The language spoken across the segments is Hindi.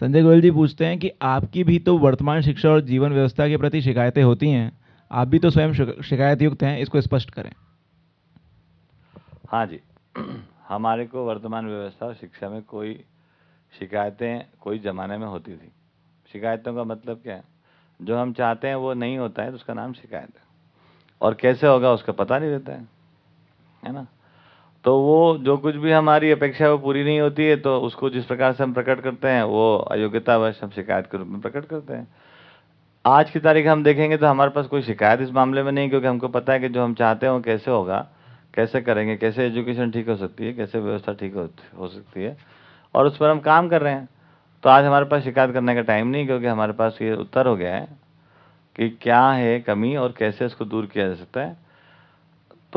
संजय गोयल जी पूछते हैं कि आपकी भी तो वर्तमान शिक्षा और जीवन व्यवस्था के प्रति शिकायतें होती हैं। आप भी तो स्वयं शिकायत युक्त हैं, इसको स्पष्ट करें। हाँ जी। हमारे को वर्तमान व्यवस्था और शिक्षा में कोई शिकायतें कोई ज़माने में होती थी। शिकायतों का मतलब क्या है? जो हम चाहते हैं वो नहीं होता है तो उसका नाम शिकायत है। और कैसे होगा, उसका पता नहीं रहता है। है ना? तो वो जो कुछ भी हमारी अपेक्षा वो पूरी नहीं होती है तो उसको जिस प्रकार से हम प्रकट करते हैं, वो अयोग्यतावश हम शिकायत के रूप में प्रकट करते हैं। आज की तारीख हम देखेंगे तो हमारे पास कोई शिकायत इस मामले में नहीं, क्योंकि हमको पता है कि जो हम चाहते हैं, वो कैसे होगा, कैसे करेंगे, कैसे एजुकेशन ठीक हो सकती है, कैसे व्यवस्था ठीक हो सकती है, और उस पर हम काम कर रहे हैं। तो आज हमारे पास शिकायत करने का टाइम नहीं, क्योंकि हमारे पास ये उत्तर हो गया है कि क्या है कमी और कैसे इसको दूर किया जा सकता है।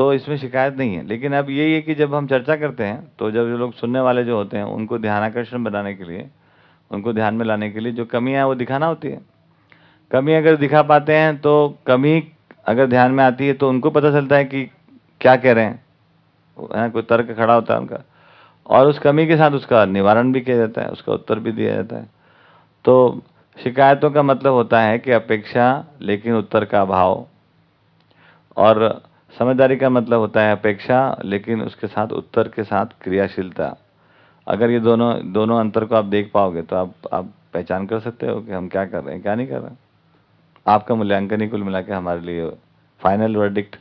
तो इसमें शिकायत नहीं है। लेकिन अब यही है कि जब हम चर्चा करते हैं तो जब जो लोग सुनने वाले जो होते हैं, उनको ध्यानाकर्षण बनाने के लिए, उनको ध्यान में लाने के लिए जो कमियाँ वो दिखाना होती है। कमी अगर दिखा पाते हैं तो कमी अगर ध्यान में आती है तो उनको पता चलता है कि क्या कह रहे है। कोई तर्क खड़ा होता है उनका। और उस कमी के साथ उसका निवारण भी किया जाता है, उसका उत्तर भी दिया जाता है। तो शिकायतों का मतलब होता है कि अपेक्षा, लेकिन उत्तर का अभाव। और समझदारी का मतलब होता है अपेक्षा, लेकिन उसके साथ उत्तर के साथ क्रियाशीलता। अगर ये दोनों दोनों अंतर को आप देख पाओगे तो आप आप पहचान कर सकते हो कि हम क्या कर रहे हैं, क्या नहीं कर रहे हैं। आपका मूल्यांकन ही कुल मिला के हमारे लिए फाइनल वर्डिक्ट